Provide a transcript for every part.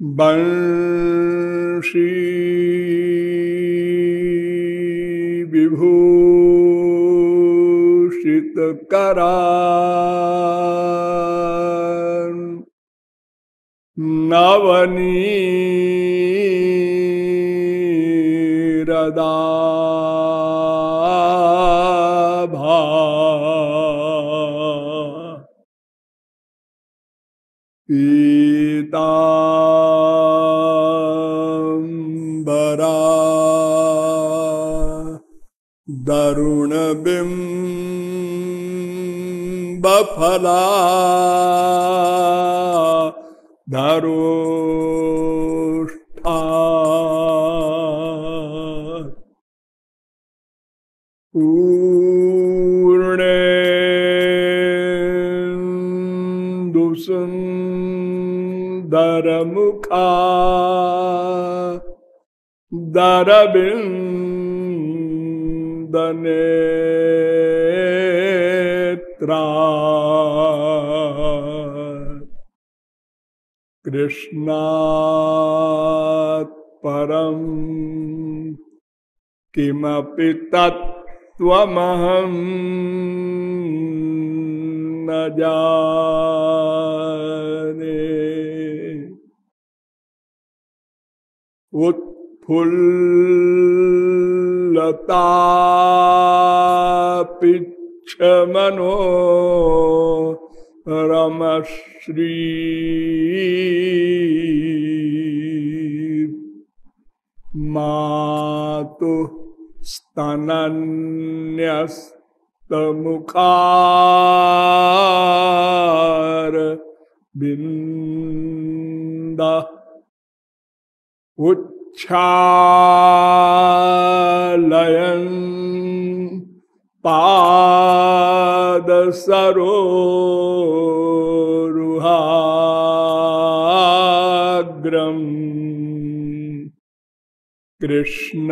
वंशी विभूषित करा नवनी बिंब फला धरोष्ठा पूर्णे दुसुन्दरमुखा दरबिन्दनेत्रा कृष्णात् परम। किमपि तत्त्वमहं न जाने। उत्फुल्लतापिच्छ स्तनन्यस्तमुखार बिन्द उच्छालयन् पादसरोरुहाग्रम् कृष्ण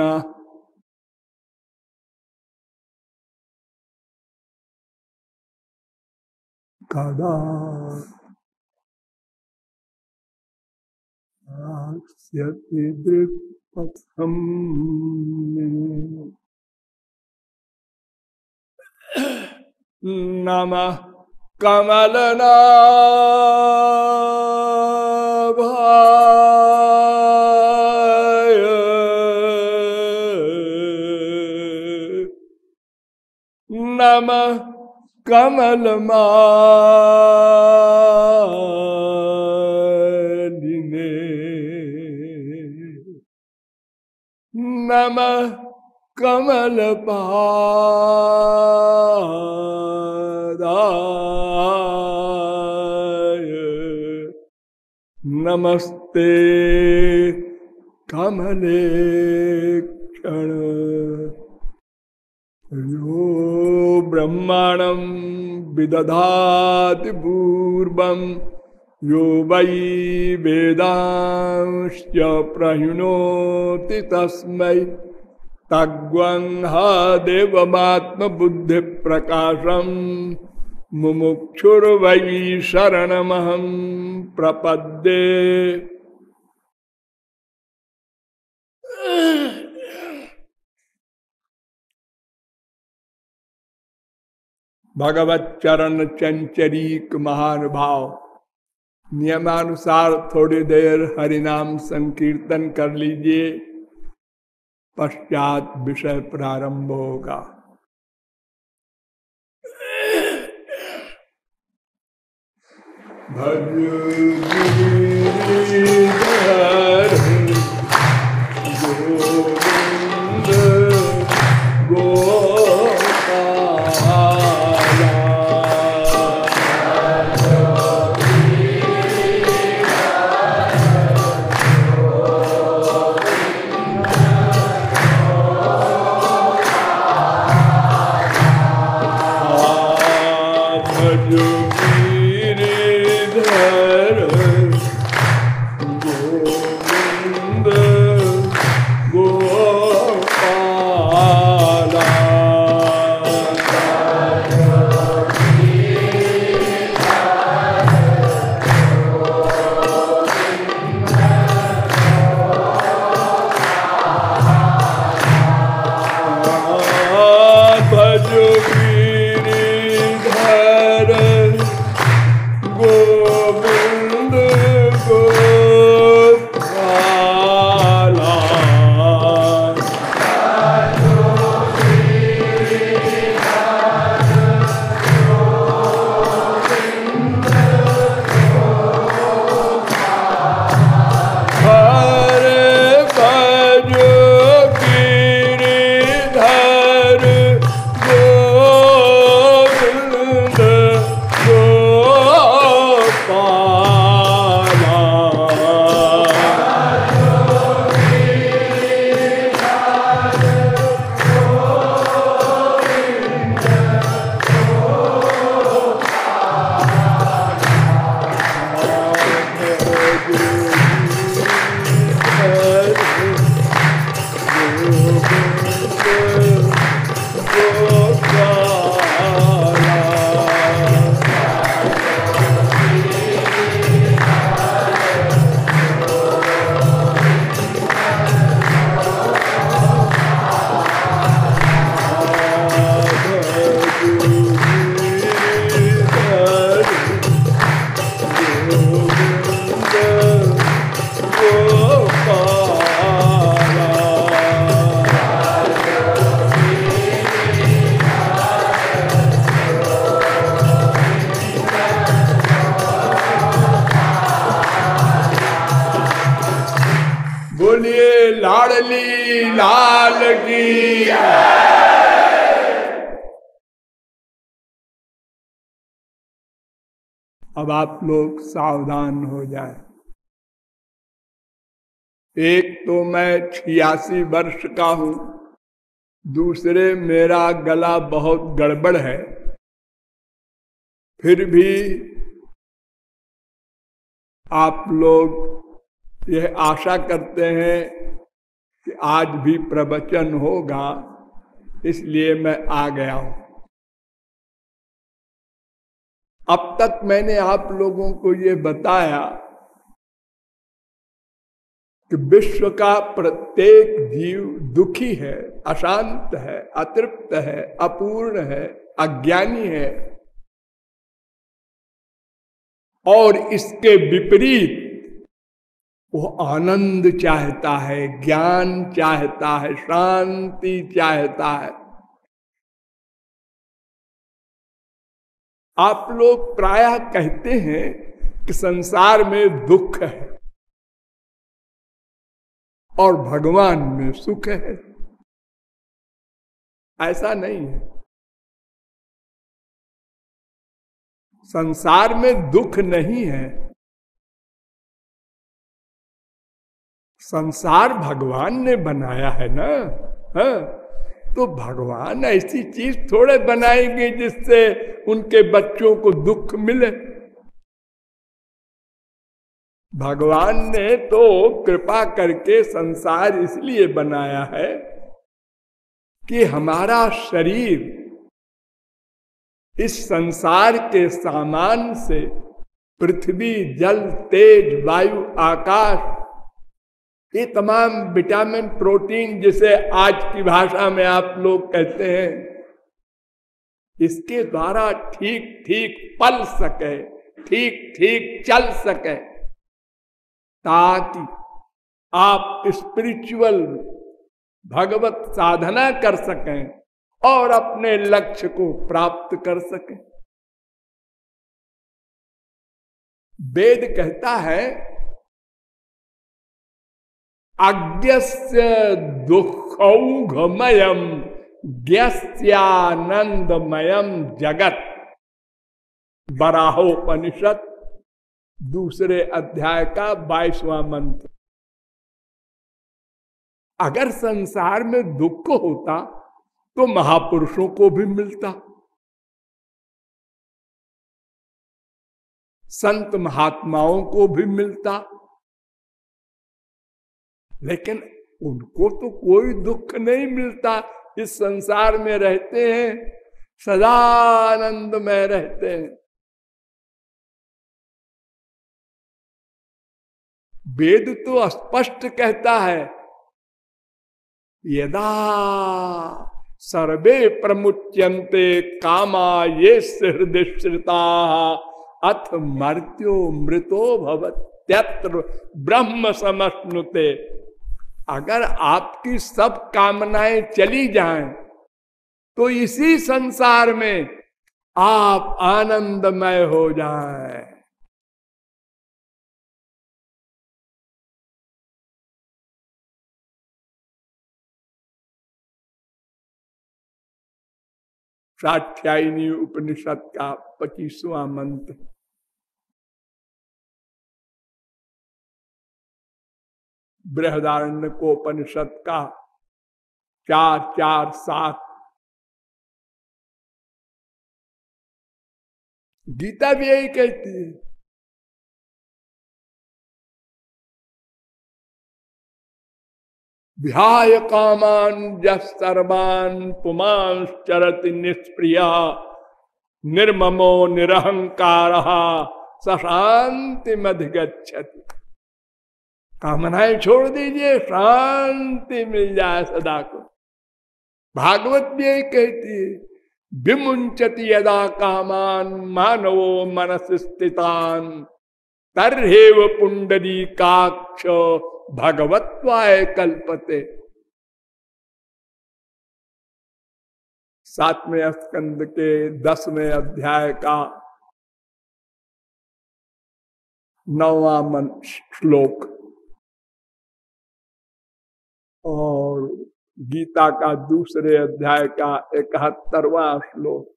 आस्यति दृक्पथम् नमः कमलनाभाय नमः कमलमालिने। नमः कमलपादाय। नमस्ते कमले क्षण यो ब्रह्माणं विदधाति पूर्वं यो वै वेदांश्च प्रहिणोति तस्मै। तग्वंहा देवमात्मबुद्धिप्रकाशं मुमुक्षुर्वै शरणमहं प्रपद्ये। भगवत चरण चंचरीक महानुभाव नियमानुसार थोड़ी देर हरिनाम संकीर्तन कर लीजिए। पश्चात विषय प्रारंभ होगा। भज गोविंद लोग सावधान हो जाए। एक तो मैं छियासी वर्ष का हूँ, दूसरे मेरा गला बहुत गड़बड़ है, फिर भी आप लोग यह आशा करते हैं कि आज भी प्रवचन होगा, इसलिए मैं आ गया हूँ। अब तक मैंने आप लोगों को ये बताया कि विश्व का प्रत्येक जीव दुखी है, अशांत है, अतृप्त है, अपूर्ण है, अज्ञानी है। और इसके विपरीत वो आनंद चाहता है, ज्ञान चाहता है, शांति चाहता है। आप लोग प्रायः कहते हैं कि संसार में दुख है और भगवान में सुख है। ऐसा नहीं है। संसार में दुख नहीं है। संसार भगवान ने बनाया है ना? हा? तो भगवान ऐसी चीज़ थोड़े बनाएँगे जिससे उनके बच्चों को दुख मिले। भगवान ने तो कृपा करके संसार इसलिए बनाया है कि हमारा शरीर इस संसार के सामान से पृथ्वी, जल, तेज, वायु, आकाश ये तमाम विटामिन, प्रोटीन जिसे आज की भाषा में आप लोग कहते हैं, इसके द्वारा ठीक ठीक पल सके, ठीक ठीक चल सके। ताकि आप स्पिरिचुअल भगवत साधना कर सकें और अपने लक्ष्य को प्राप्त कर सकें। वेद कहता है अज्ञस्य दुखौघमयम ज्ञस्यानंदमयम जगत। बराहोपनिषद दूसरे अध्याय का बाईसवां मंत्र। अगर संसार में दुख होता तो महापुरुषों को भी मिलता। संत महात्माओं को भी मिलता। लेकिन उनको तो कोई दुख नहीं मिलता। इस संसार में रहते हैं सदा आनंद में रहते हैं। वेद तो स्पष्ट कहता है, यदा सर्वे प्रमुच्यंते कामा ये हृदय श्रिता अथ मर्त्यो मृतो भवत्यत्र ब्रह्म समस्नुते अगर आपकी सब कामनाएँ चली जाएँ तो इसी संसार में आप आनंदमय हो जाएँ। साध्यायनी उपनिषद का पच्चीसवां मंत्र। बृहदारण्य को उपनिषद का चार चार, सात। गीता भी यही कहती है। विहाय कामान सर्वान पुमांश्चरति निष्प्रिया, निर्ममो निरहंकार सशांति मधिगछति कामनाएँ छोड़ दीजिए, शांति मिल जाए सदा को। भागवत भी यही कहती है विमुंचति यदा कामान मानवो मनस स्थितान, तरहेव पुंडरी काक्ष भगवत्वाय कल्पते। सातवें स्कंद के दसवें अध्याय का नौवा मन श्लोक। और गीता का दूसरे अध्याय का इकहत्तरवा श्लोक।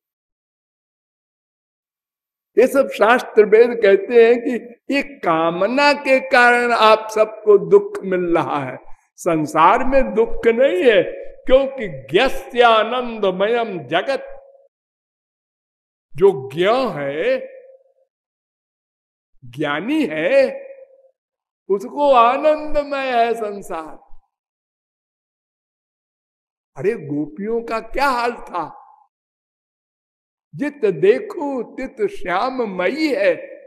ये सब शास्त्र वेद कहते हैं कि ये कामना के कारण आप सबको दुख मिल रहा है। संसार में दुख नहीं है, क्योंकि ज्ञस्यानंदमयम जगत। जो ज्ञ है, ज्ञानी है, उसको आनंदमय है संसार। अरे गोपियों का क्या हाल था? जित देखो तित श्याम मई है।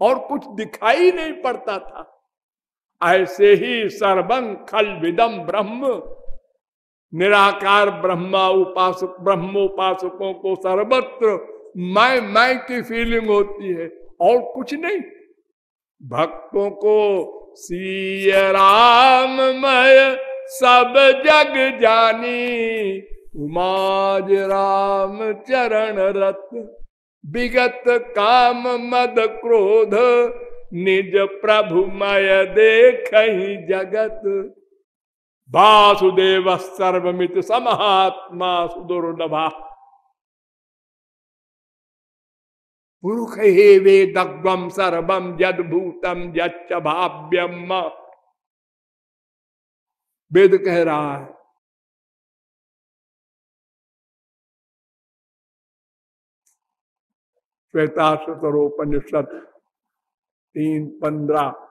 और कुछ दिखाई नहीं पड़ता था। ऐसे ही सर्वं खल विदम ब्रह्म। निराकार ब्रह्मा उपासक ब्रह्मोपासकों को सर्वत्र मैं मैं की फीलिंग होती है। और कुछ नहीं। भक्तों को सी राममय सब जग जानी। उमाज राम चरण रत विगत काम मद क्रोध। निज प्रभु मय देख जगत। वासुदेव सर्वमित समहात्मा सुदुर्लभा। पुरुष हे वेदग्वम सर्वम जद भूतम यच्च भाव्यम। वेद कह रहा है। श्वेताशतरोपनिषद तीन पंद्रह।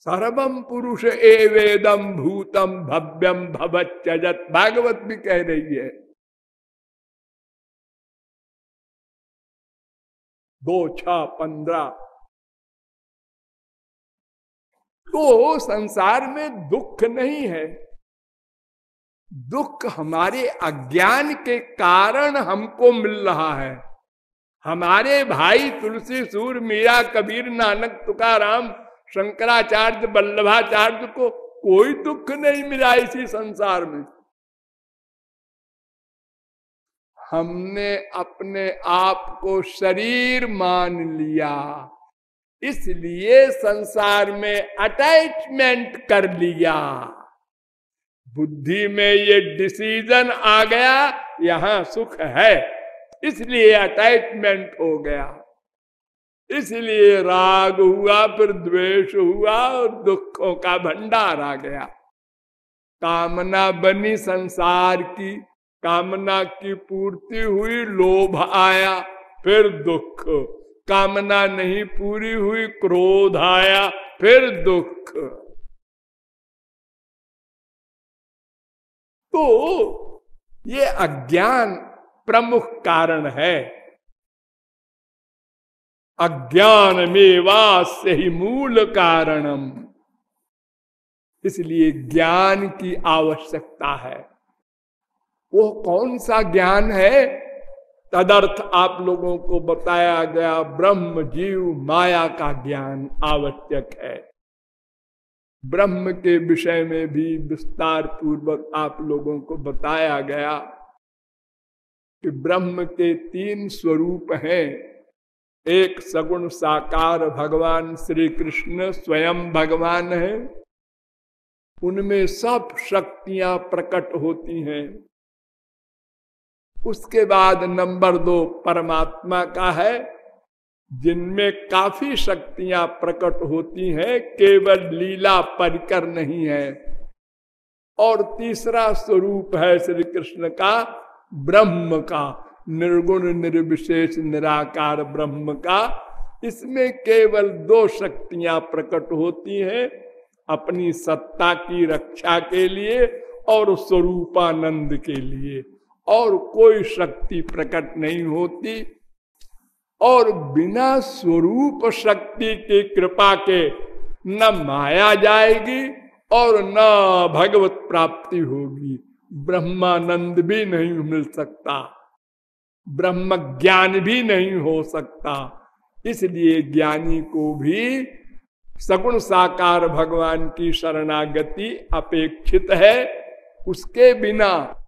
सर्वम पुरुष ए वेदम भूतम भव्यम भवत्यजत भागवत भी कह रही है। दो छ पंद्रह। तो संसार में दुख नहीं है। दुख हमारे अज्ञान के कारण हमको मिल रहा है। हमारे भाई तुलसी सूर मीरा कबीर, नानक तुकाराम, शंकराचार्य, वल्लभाचार्य को कोई दुख नहीं मिला इसी संसार में। हमने अपने आप को शरीर मान लिया। इसलिए संसार में अटैचमेंट कर लिया। बुद्धि में ये डिसीज़न आ गया, यहाँ सुख है। इसलिए अटैचमेंट हो गया। इसलिए राग हुआ, फिर द्वेष हुआ और दुखों का भंडार आ गया। कामना बनी संसार की, कामना की पूर्ति हुई, लोभ आया, फिर दुख। कामना नहीं पूरी हुई, क्रोध आया, फिर दुख। तो ये अज्ञान प्रमुख कारण है। अज्ञान से ही मूल कारणम। इसलिए ज्ञान की आवश्यकता है। वो कौन सा ज्ञान है? तदर्थ आप लोगों को बताया गया ब्रह्म जीव माया का ज्ञान आवश्यक है। ब्रह्म के विषय में भी विस्तार पूर्वक आप लोगों को बताया गया कि ब्रह्म के तीन स्वरूप हैं। एक सगुण साकार भगवान श्री कृष्ण स्वयं भगवान है। उनमें सब शक्तियाँ प्रकट होती हैं। उसके बाद नंबर दो परमात्मा का है, जिनमें काफ़ी शक्तियाँ प्रकट होती हैं, केवल लीला परिकर नहीं है। और तीसरा स्वरूप है श्री कृष्ण का, ब्रह्म का, निर्गुण, निर्विशेष, निराकार ब्रह्म का। इसमें केवल दो शक्तियाँ प्रकट होती हैं, अपनी सत्ता की रक्षा के लिए और स्वरूपानंद के लिए। और कोई शक्ति प्रकट नहीं होती। और बिना स्वरूप शक्ति की कृपा के न माया जाएगी और न भगवत प्राप्ति होगी। ब्रह्मानंद भी नहीं मिल सकता। ब्रह्म ज्ञान भी नहीं हो सकता। इसलिए ज्ञानी को भी सगुण साकार भगवान की शरणागति अपेक्षित है। उसके बिना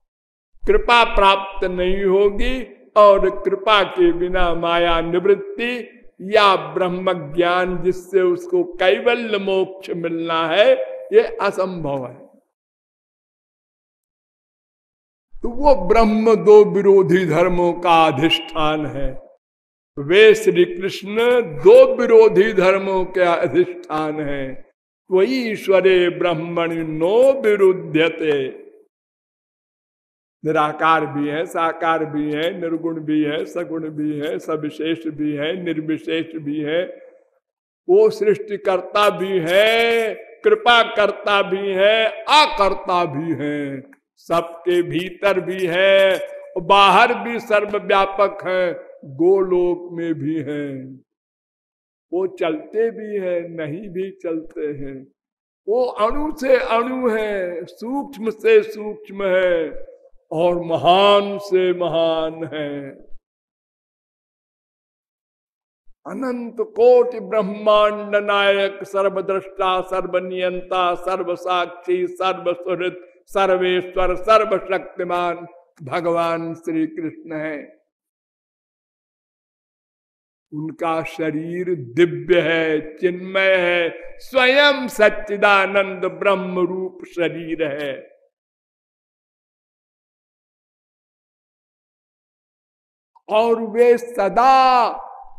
कृपा प्राप्त नहीं होगी और कृपा के बिना माया निवृत्ति या ब्रह्म ज्ञान जिससे उसको कैवल्य मोक्ष मिलना है, ये असंभव है। तो वो ब्रह्म दो विरोधी धर्मों का अधिष्ठान है। वे श्री कृष्ण दो विरोधी धर्मों के अधिष्ठान है। वही ईश्वरे ब्रह्मण नो विरुद्धते निराकार भी है, साकार भी है, निर्गुण भी है, सगुण भी है, सविशेष भी है, निर्विशेष भी है। वो सृष्टिकर्ता भी है कृपा करता भी है अकर्ता भी है। सबके भीतर भी है, बाहर भी सर्वव्यापक है, गोलोक में भी है। वो चलते भी है, नहीं भी चलते हैं। वो अणु से अणु है, सूक्ष्म से सूक्ष्म है। और महान से महान है। अनंत कोटि ब्रह्मांड नायक, सर्वद्रष्टा, सर्वनियंता सर्व साक्षी सर्व सुहृत सर्वेश्वर, सर्वशक्तिमान भगवान श्री कृष्ण है। उनका शरीर दिव्य है, चिन्मय है, स्वयं सच्चिदानंद ब्रह्म रूप शरीर है। और वे सदा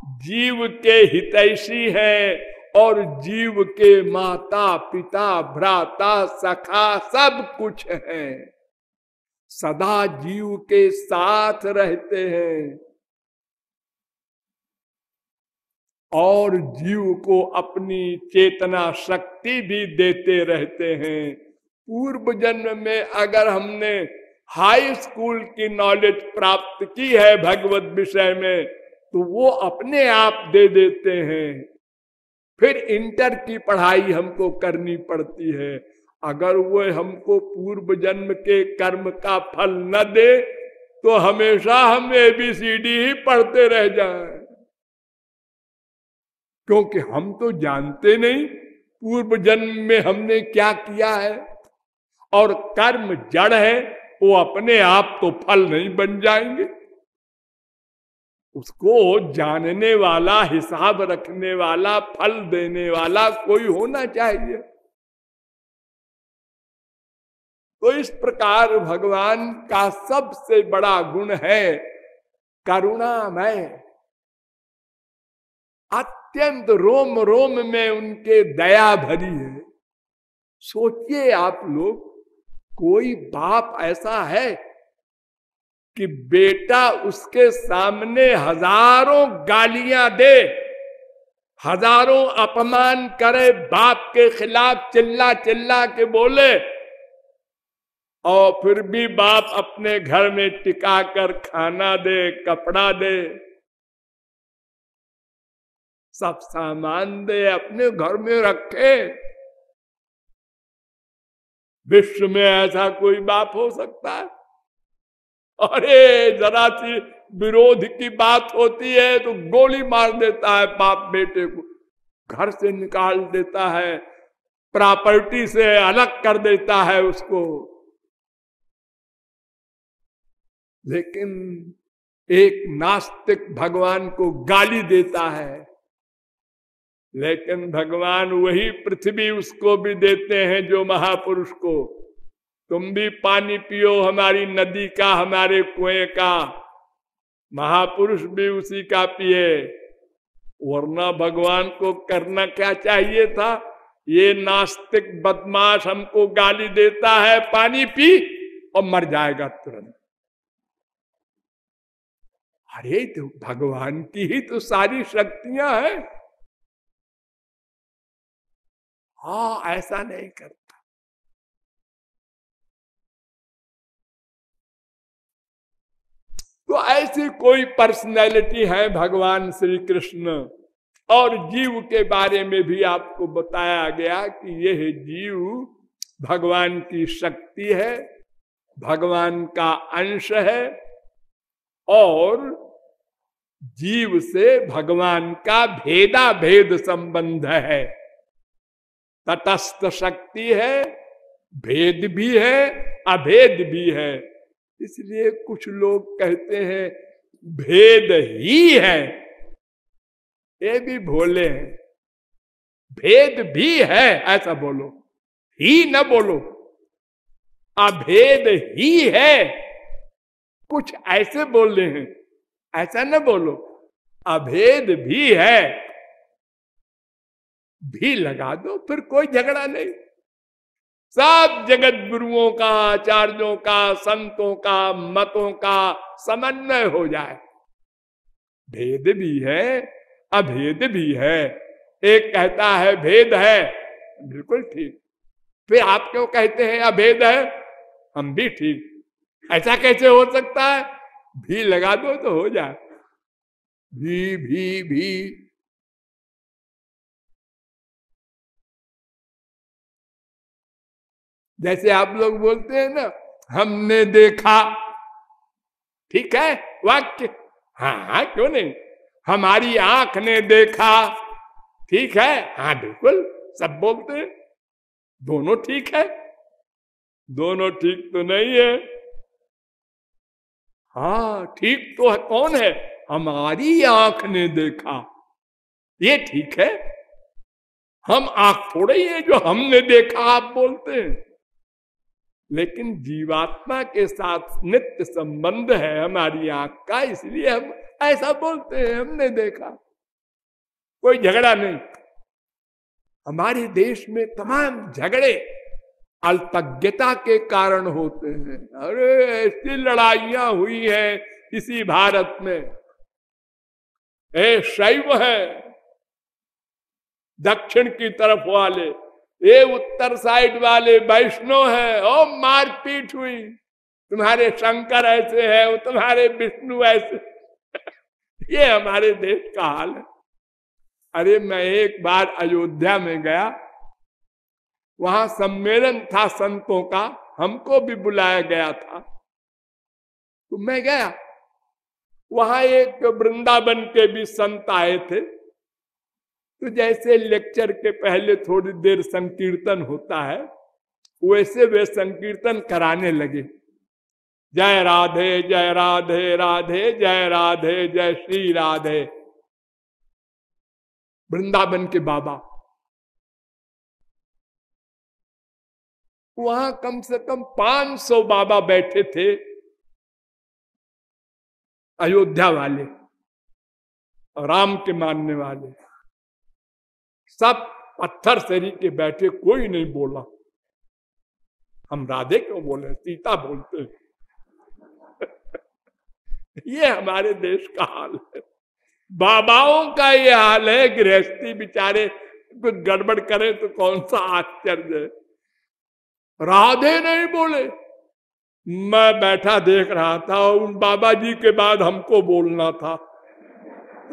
जीव के हितैषी हैं और जीव के माता, पिता, भ्राता, सखा सब कुछ है। सदा जीव के साथ रहते हैं। और जीव को अपनी चेतना शक्ति भी देते रहते हैं। पूर्व जन्म में अगर हमने हाई स्कूल की नॉलेज प्राप्त की है भगवत विषय में तो वो अपने आप दे देते हैं। फिर इंटर की पढ़ाई हमको करनी पड़ती है। अगर वो हमको पूर्व जन्म के कर्म का फल न दे तो हमेशा हम एबीसीडी ही पढ़ते रह जाएँ। क्योंकि हम तो जानते नहीं पूर्व जन्म में हमने क्या किया है। और कर्म जड़ है वो अपने आप तो फल नहीं बन जाएँगे। उसको जानने वाला, हिसाब रखने वाला, फल देने वाला कोई होना चाहिए। तो इस प्रकार भगवान का सबसे बड़ा गुण है करुणामय। अत्यंत रोम रोम में उनके दया भरी है। सोचिए आप लोग कोई बाप ऐसा है कि बेटा उसके सामने हज़ारों गालियाँ दे, हज़ारों अपमान करे, बाप के खिलाफ चिल्ला चिल्ला के बोले, और फिर भी बाप अपने घर में टिका कर खाना दे, कपड़ा दे। सब सामान दे, अपने घर में रखे। विश्व में ऐसा कोई बाप हो सकता है? अरे, जरा सी विरोध की बात होती है तो गोली मार देता है बाप बेटे को। घर से निकाल देता है, प्रॉपर्टी से अलग कर देता है उसको। लेकिन एक नास्तिक भगवान को गाली देता है। लेकिन भगवान वही पृथ्वी उसको भी देते हैं जो महापुरुष को। तुम भी पानी पियो हमारी नदी का, हमारे कुएँ का। महापुरुष भी उसी का पिए। वरना भगवान को करना क्या चाहिए था? ये नास्तिक बदमाश हमको गाली देता है, पानी पी और मर जाएगा तुरंत। अरे तो भगवान की ही तो सारी शक्तियाँ हैं। हा, ऐसा नहीं करता। तो ऐसी कोई पर्सनैलिटी है भगवान श्री कृष्ण और जीव के बारे में भी आपको बताया गया कि यह जीव भगवान की शक्ति है, भगवान का अंश है और जीव से भगवान का भेदा भेद संबंध है। तटस्थ शक्ति है, भेद भी है, अभेद भी है। इसलिए कुछ लोग कहते हैं, भेद ही है। ये भी भोले हैं। भेद भी है, ऐसा बोलो। ही न बोलो। अभेद ही है। कुछ ऐसे बोल रहे हैं। ऐसा न बोलो। अभेद भी है। भी लगा दो, फिर कोई झगड़ा नहीं। सब जगत गुरुओं का, आचार्यों का, संतों का, मतों का समन्वय हो जाए। भेद भी है, अभेद भी है। एक कहता है, भेद है। बिल्कुल ठीक। फिर आप क्यों कहते हैं, अभेद है? हम भी ठीक। ऐसा कैसे हो सकता है? भी लगा दो तो हो जाए। भी भी भी। जैसे आप लोग बोलते हैं ना, हमने देखा। ठीक है? वाक्य। हाँ हाँ क्यों नहीं? हमारी आँख ने देखा। ठीक है? हाँ बिल्कुल, सब बोलते हैं। दोनों ठीक है? दोनों ठीक तो नहीं है। हाँ ठीक तो है, कौन है? हमारी आँख ने देखा। ये ठीक है? हम आँख थोड़े ही है जो हमने देखा, आप बोलते हैं। लेकिन जीवात्मा के साथ नित्य संबंध है हमारी आँख का, इसलिए हम ऐसा बोलते हैं, हमने देखा। कोई झगड़ा नहीं। हमारे देश में तमाम झगड़े अल्पज्ञता के कारण होते हैं। अरे, ऐसी लड़ाइयाँ हुई है इसी भारत में। ए शैव है, दक्षिण की तरफ़ वाले। ये उत्तर साइड वाले वैष्णव है। ओ, मारपीट हुई। तुम्हारे शंकर ऐसे है, वो तुम्हारे विष्णु ऐसे ये हमारे देश का हाल है। अरे, मैं एक बार अयोध्या में गया। वहाँ सम्मेलन था संतों का, हमको भी बुलाया गया था। तो मैं गया। वहाँ एक वृंदावन के भी संत आए थे। तो जैसे लेक्चर के पहले थोड़ी देर संकीर्तन होता है, वैसे वे संकीर्तन कराने लगे। जय राधे जय राधे राधे, जय राधे, जय श्री राधे। वृंदावन के बाबा। वहाँ कम से कम 500 बाबा बैठे थे, अयोध्या वाले, राम के मानने वाले। सब पत्थर शरीर के बैठे कोई नहीं बोला। हम राधे क्यों बोले सीता बोलते ये हमारे देश का हाल है। बाबाओं का ये हाल है, गृहस्थी बिचारे कुछ गड़बड़ करे तो कौन सा आश्चर्य राधे नहीं बोले। मैं बैठा देख रहा था उन बाबा जी के बाद हमको बोलना था।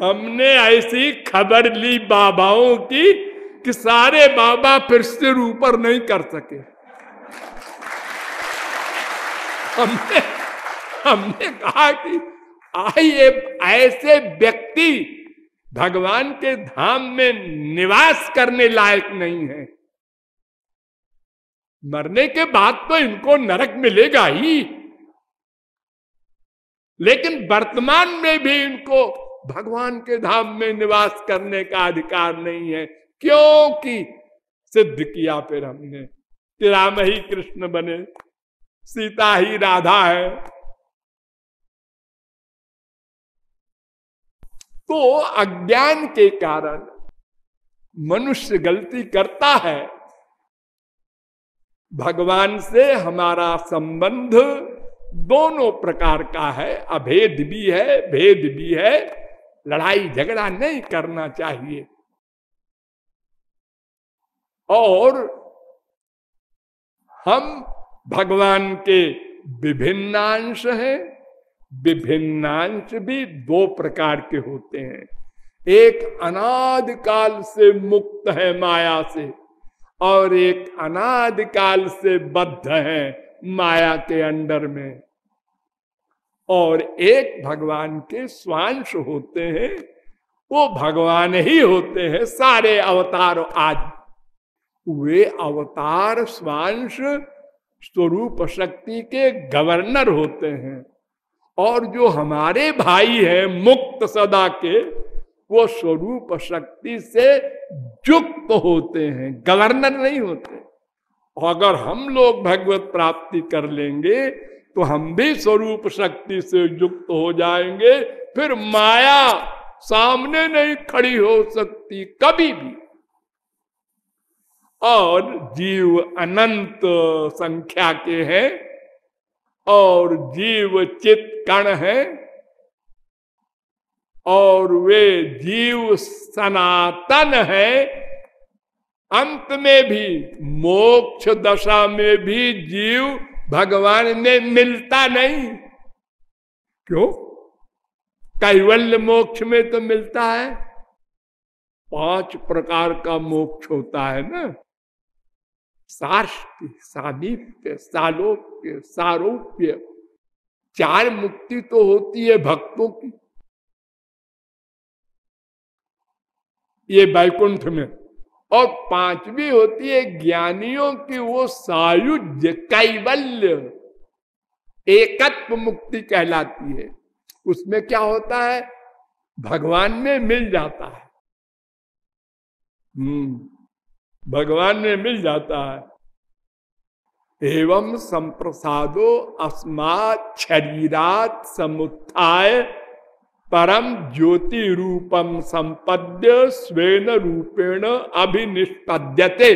हमने ऐसी खबर ली बाबाओं की कि सारे बाबा फिर सिर ऊपर नहीं कर सके। हमने हमने कहा कि आइए, ऐसे व्यक्ति भगवान के धाम में निवास करने लायक नहीं है। मरने के बाद तो इनको नरक मिलेगा ही। लेकिन वर्तमान में भी इनको भगवान के धाम में निवास करने का अधिकार नहीं है। क्योंकि सिद्ध किया फिर हमने। कि राम ही कृष्ण बने, सीता ही राधा है। तो अज्ञान के कारण मनुष्य गलती करता है। भगवान से हमारा संबंध दोनों प्रकार का है। अभेद भी है, भेद भी है। लड़ाई झगड़ा नहीं करना चाहिए। और हम भगवान के विभिन्नांश हैं, विभिन्नांश भी दो प्रकार के होते हैं। एक अनाद काल से मुक्त है माया से, और एक अनाद काल से बद्ध है माया के अंडर में। और एक भगवान के स्वांश होते हैं, वो भगवान ही होते हैं सारे अवतार आदि वे अवतार स्वांश स्वरूप शक्ति के गवर्नर होते हैं। और जो हमारे भाई हैं मुक्त सदा के, वो स्वरूप शक्ति से युक्त होते हैं, गवर्नर नहीं होते। अगर हम लोग भगवत प्राप्ति कर लेंगे तो हम भी स्वरूप शक्ति से युक्त हो जाएँगे, फिर माया सामने नहीं खड़ी हो सकती कभी भी। और जीव अनंत संख्या के हैं, और जीव चित कण है, और वे जीव सनातन है। अंत में भी, मोक्ष दशा में भी जीव भगवान में मिलता नहीं। क्यों? कैवल्य मोक्ष में तो मिलता है। पाँच प्रकार का मोक्ष होता है ना। साष्ट सामीप्य सालोप्य, सारोप्य। चार मुक्ति तो होती है भक्तों की। ये बैकुंठ में। और पांचवी होती है ज्ञानियों की वो सायुज्य, कैवल्य। एकत्व मुक्ति कहलाती है। उसमें क्या होता है? भगवान में मिल जाता है। हम्म भगवान में मिल जाता है। एवं संप्रसादो अस्मात शरीरात समुत्थाय परम ज्योति रूपम संपद्य स्वेन रूपेण अभिनिष्पद्यते।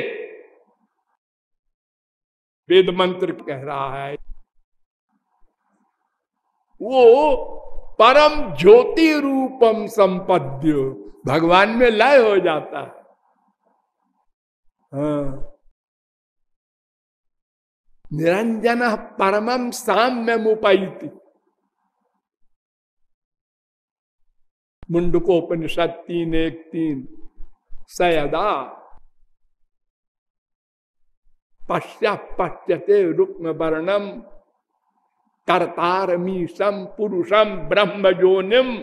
वेद मंत्र कह रहा है, वो परम ज्योति रूपम संपद्य भगवान में लय हो जाता है। हाँ। निरंजन परमम साम्य मुपैती मुंडकोपनिषद तीन एक तीन। सयदा पश्चा पश्यते रुक्म वर्णम कर्तारमीशम पुरुषम ब्रह्म जोनिम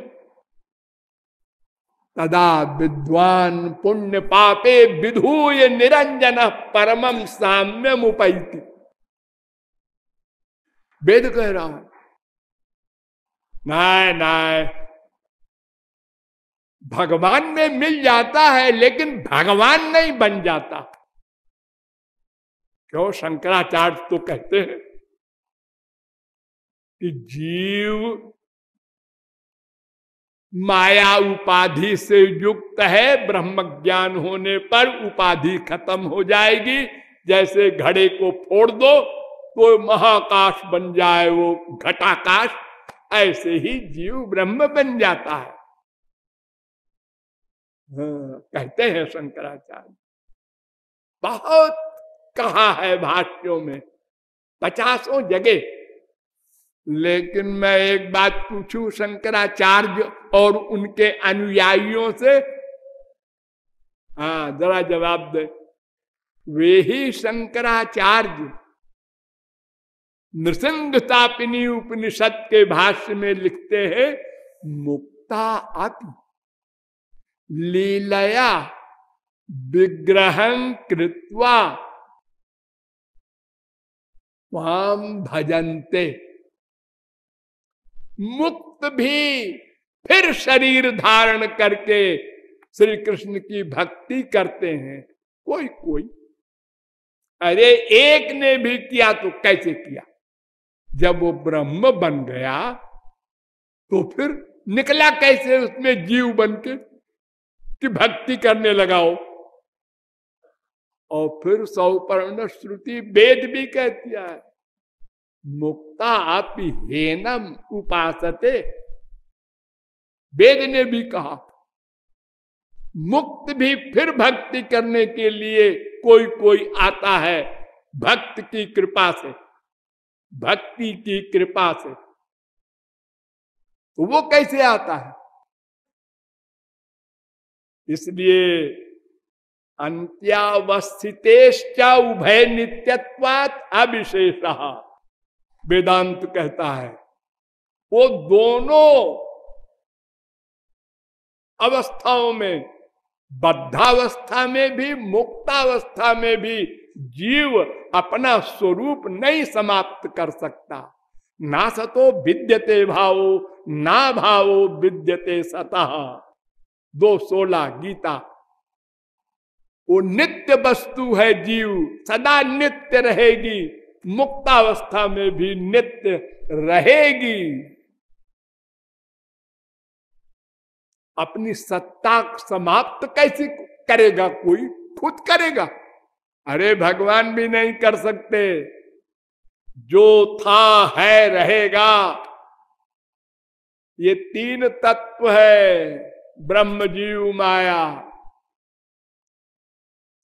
तदा विद्वान पुण्य पापे विधूय निरंजन परमम साम्यम उपैति वेद कह रहा है, नाय नाय भगवान में मिल जाता है, लेकिन भगवान नहीं बन जाता। क्यों शंकराचार्य तो कहते हैं कि जीव माया उपाधि से युक्त है ब्रह्म ज्ञान होने पर उपाधि खत्म हो जाएगी। जैसे घड़े को फोड़ दो तो महाकाश बन जाए वो घटाकाश, ऐसे ही जीव ब्रह्म बन जाता है। कहते हैं शंकराचार्य। बहुत कहा है भाष्यों में, पचासों जगह। लेकिन मैं एक बात पूछू, शंकराचार्य और उनके अनुयायियों से? हाँ जरा जवाब दे। वे ही शंकराचार्य। नृसिंग उपनिषद के भाष्य में लिखते हैं, मुक्ता आती लीलया विग्रह कृत्वा वाम भजनते। मुक्त भी फिर शरीर धारण करके श्री कृष्ण की भक्ति करते हैं। कोई कोई। अरे, एक ने भी किया तो कैसे किया? जब वो ब्रह्म बन गया तो फिर निकला कैसे उसमें जीव बन के कि भक्ति करने लगाओ। और फिर सौपर्ण श्रुति वेद भी कहती है, मुक्ता आप हेनम उपासते। वेद ने भी कहा, मुक्त भी फिर भक्ति करने के लिए कोई कोई आता है, भक्त की कृपा से, भक्ति की कृपा से। तो वो कैसे आता है? इसलिए अंत्यावस्थित उभय नित्यत्वात अविशेष। वेदांत कहता है, वो दोनों अवस्थाओं में, बद्धावस्था में भी, मुक्तावस्था में भी जीव अपना स्वरूप नहीं समाप्त कर सकता। ना सतो विद्यते भावो, ना भावो विद्यते सतः। दो सोलह गीता। वो नित्य वस्तु है जीव, सदा नित्य रहेगी, मुक्तावस्था में भी नित्य रहेगी। अपनी सत्ता समाप्त कैसे करेगा कोई? खुद करेगा। अरे भगवान भी नहीं कर सकते। जो था है रहेगा। ये तीन तत्व है। ब्रह्म जीव माया।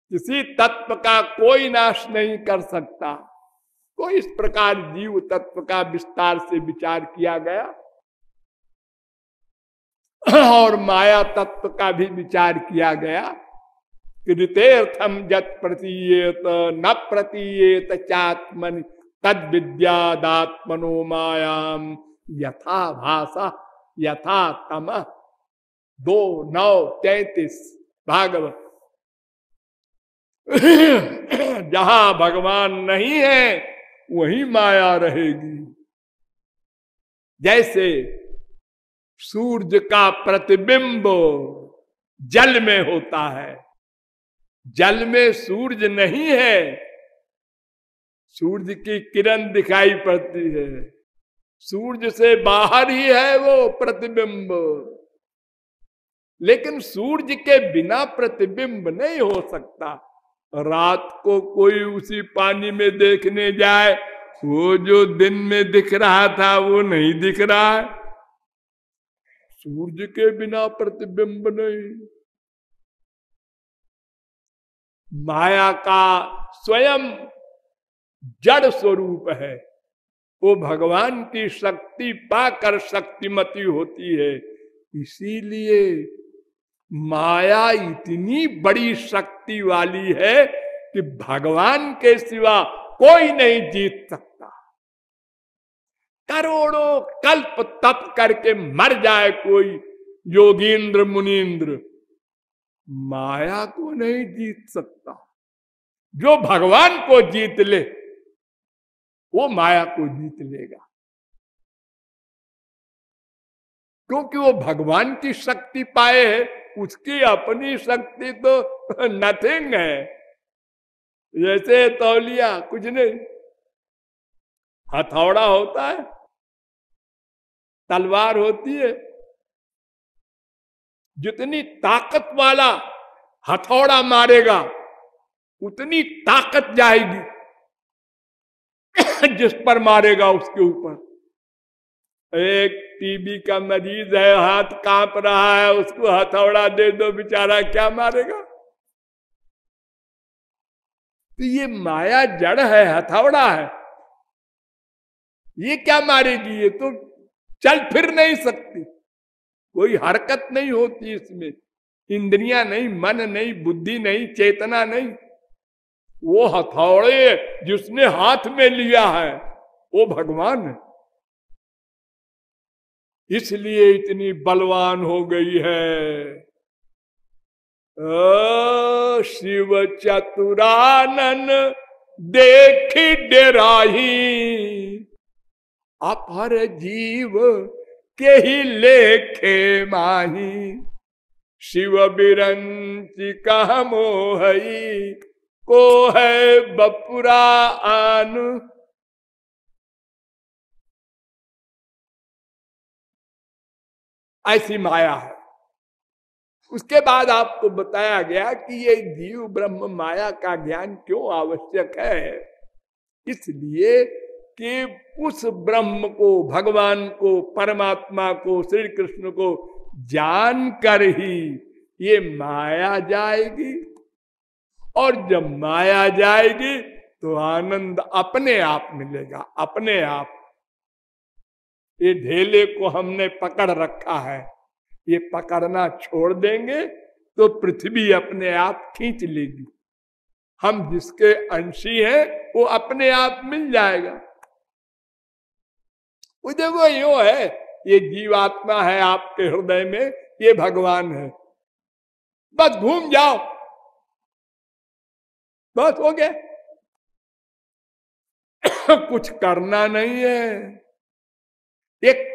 किसी तत्व का कोई नाश नहीं कर सकता। तो इस प्रकार जीव तत्व का विस्तार से विचार किया गया। और माया तत्व का भी विचार किया गया। कृतेर्थम जत प्रतीयत, न प्रतीयत चात्मन तद विद्यादात्मनो मायाम। यथा भाषा यथा तम। दो, नौ, तैतीस, भागवत। जहाँ भगवान नहीं है, वही माया रहेगी। जैसे सूर्य का प्रतिबिंब जल में होता है, जल में सूरज नहीं है सूरज की किरण दिखाई पड़ती है। सूरज से बाहर ही है वो प्रतिबिंब। लेकिन सूरज के बिना प्रतिबिंब नहीं हो सकता। रात को कोई उसी पानी में देखने जाए, वो जो दिन में दिख रहा था, वो नहीं दिख रहा है। सूर्य के बिना प्रतिबिंब नहीं। माया का स्वयं जड़ स्वरूप है। वो भगवान की शक्ति पाकर शक्तिमती होती है। इसीलिए माया इतनी बड़ी शक्ति वाली है कि भगवान के सिवा कोई नहीं जीत सकता। करोड़ों कल्प तप करके मर जाए कोई योगींद्र मुनीन्द्र माया को नहीं जीत सकता। जो भगवान को जीत ले, वो माया को जीत लेगा। क्योंकि वो भगवान की शक्ति पाए है उसकी अपनी शक्ति तो नथिंग है। जैसे तौलिया, कुछ नहीं। हथौड़ा होता है, तलवार होती है। जितनी ताकत वाला हथौड़ा मारेगा, उतनी ताकत जाएगी। जिस पर मारेगा उसके ऊपर। एक टीबी का मरीज़ है, हाथ काँप रहा है, उसको हथौड़ा दे दो, बेचारा क्या मारेगा? तो ये माया जड़ है, हथौड़ा है। ये क्या मारेगी? ये तो चल फिर नहीं सकती। कोई हरकत नहीं होती इसमें। इंद्रिया नहीं, मन नहीं, बुद्धि नहीं, चेतना नहीं। वो हथौड़े जिसने हाथ में लिया है, वो भगवान है। इसलिए इतनी बलवान हो गई है। शिव चतुरानन देखी डेराही। अपर जीव के ही लेखे माही। शिव बिरंची कह मोहई, को है बपुरा आन ऐसी माया है। उसके बाद आपको बताया गया कि ये जीव ब्रह्म माया का ज्ञान क्यों आवश्यक है? इसलिए कि उस ब्रह्म को, भगवान को, परमात्मा को श्री कृष्ण को जान कर ही ये माया जाएगी। और जब माया जाएगी तो आनंद अपने आप मिलेगा, अपने आप ये ढेले को हमने पकड़ रखा है। ये पकड़ना छोड़ देंगे तो पृथ्वी अपने आप खींच लेगी। हम जिसके अंशी हैं, वो अपने आप मिल जाएगा। देखो यो है, ये जीवात्मा है आपके हृदय में, ये भगवान है। बस घूम जाओ। बस हो गया। कुछ करना नहीं है।